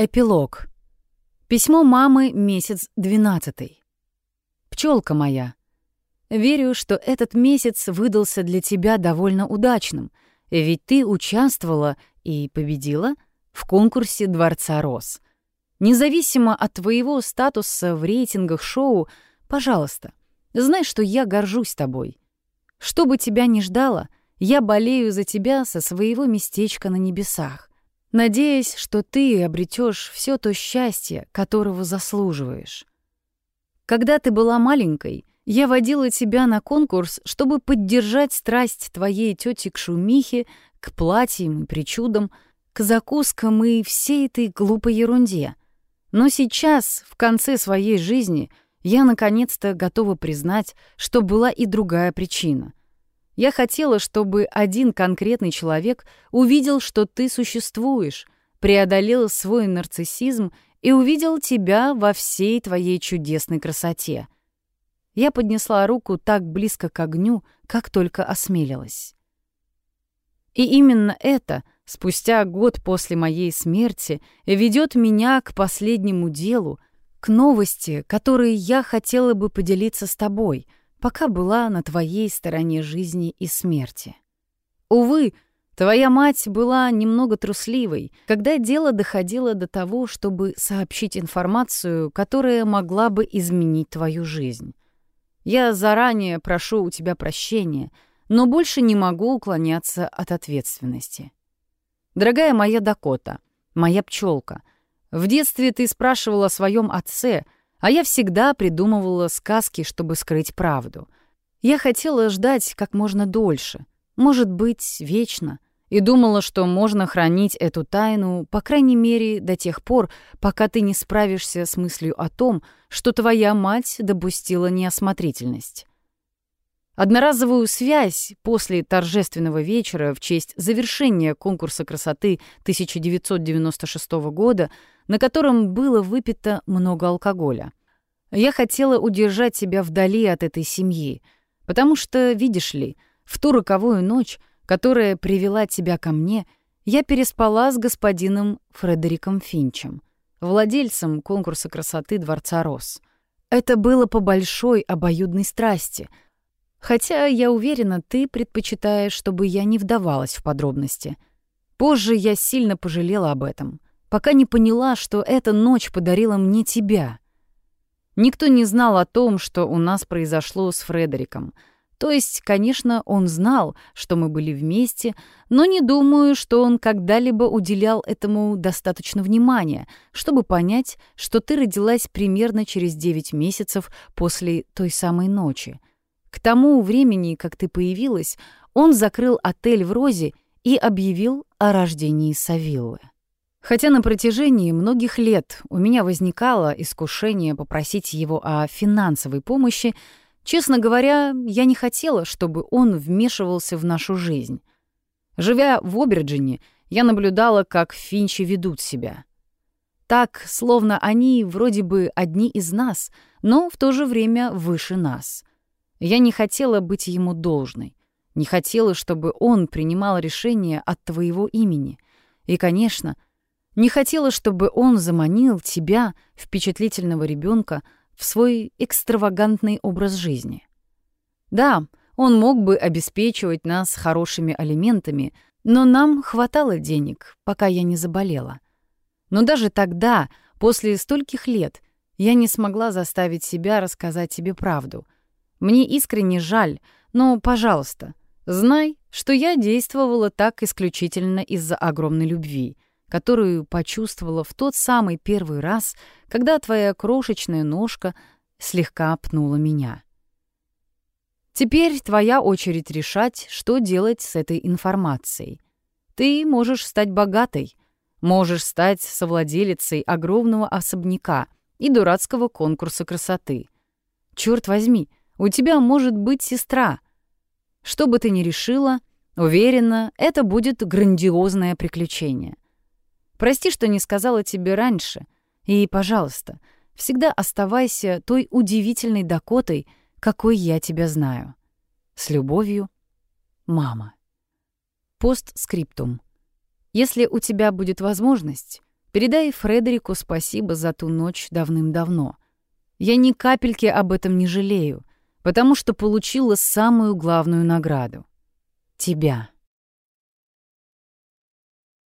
Эпилог. Письмо мамы месяц двенадцатый. Пчелка моя, верю, что этот месяц выдался для тебя довольно удачным, ведь ты участвовала и победила в конкурсе Дворца Роз. Независимо от твоего статуса в рейтингах шоу, пожалуйста, знай, что я горжусь тобой. Что бы тебя ни ждало, я болею за тебя со своего местечка на небесах надеясь, что ты обретешь все то счастье, которого заслуживаешь. Когда ты была маленькой, я водила тебя на конкурс, чтобы поддержать страсть твоей тети к шумихе, к платьям и причудам, к закускам и всей этой глупой ерунде. Но сейчас, в конце своей жизни, я наконец-то готова признать, что была и другая причина. Я хотела, чтобы один конкретный человек увидел, что ты существуешь, преодолел свой нарциссизм и увидел тебя во всей твоей чудесной красоте. Я поднесла руку так близко к огню, как только осмелилась. И именно это, спустя год после моей смерти, ведет меня к последнему делу, к новости, которой я хотела бы поделиться с тобой — пока была на твоей стороне жизни и смерти. Увы, твоя мать была немного трусливой, когда дело доходило до того, чтобы сообщить информацию, которая могла бы изменить твою жизнь. Я заранее прошу у тебя прощения, но больше не могу уклоняться от ответственности. Дорогая моя Дакота, моя пчелка, в детстве ты спрашивала о своем отце — а я всегда придумывала сказки, чтобы скрыть правду. Я хотела ждать как можно дольше, может быть, вечно, и думала, что можно хранить эту тайну, по крайней мере, до тех пор, пока ты не справишься с мыслью о том, что твоя мать допустила неосмотрительность. Одноразовую связь после торжественного вечера в честь завершения конкурса красоты 1996 года, на котором было выпито много алкоголя. Я хотела удержать себя вдали от этой семьи, потому что, видишь ли, в ту роковую ночь, которая привела тебя ко мне, я переспала с господином Фредериком Финчем, владельцем конкурса красоты Дворца Рос. Это было по большой обоюдной страсти — Хотя, я уверена, ты предпочитаешь, чтобы я не вдавалась в подробности. Позже я сильно пожалела об этом, пока не поняла, что эта ночь подарила мне тебя. Никто не знал о том, что у нас произошло с Фредериком. То есть, конечно, он знал, что мы были вместе, но не думаю, что он когда-либо уделял этому достаточно внимания, чтобы понять, что ты родилась примерно через 9 месяцев после той самой ночи — к тому времени, как ты появилась, он закрыл отель в Розе и объявил о рождении Савиллы. Хотя на протяжении многих лет у меня возникало искушение попросить его о финансовой помощи, честно говоря, я не хотела, чтобы он вмешивался в нашу жизнь. Живя в Оберджине, я наблюдала, как финчи ведут себя. Так, словно они вроде бы одни из нас, но в то же время выше нас. Я не хотела быть ему должной. Не хотела, чтобы он принимал решения от твоего имени. И, конечно, не хотела, чтобы он заманил тебя, впечатлительного ребенка, в свой экстравагантный образ жизни. Да, он мог бы обеспечивать нас хорошими алиментами, но нам хватало денег, пока я не заболела. Но даже тогда, после стольких лет, я не смогла заставить себя рассказать тебе правду — мне искренне жаль, но, пожалуйста, знай, что я действовала так исключительно из-за огромной любви, которую почувствовала в тот самый первый раз, когда твоя крошечная ножка слегка пнула меня. Теперь твоя очередь решать, что делать с этой информацией. Ты можешь стать богатой, можешь стать совладелицей огромного особняка и дурацкого конкурса красоты. Черт возьми, у тебя может быть сестра. Что бы ты ни решила, уверена, это будет грандиозное приключение. Прости, что не сказала тебе раньше. И, пожалуйста, всегда оставайся той удивительной Дакотой, какой я тебя знаю. С любовью, мама. Постскриптум. Если у тебя будет возможность, Передай Фредерику спасибо за ту ночь давным-давно. Я ни капельки об этом не жалею, потому что получила самую главную награду — тебя.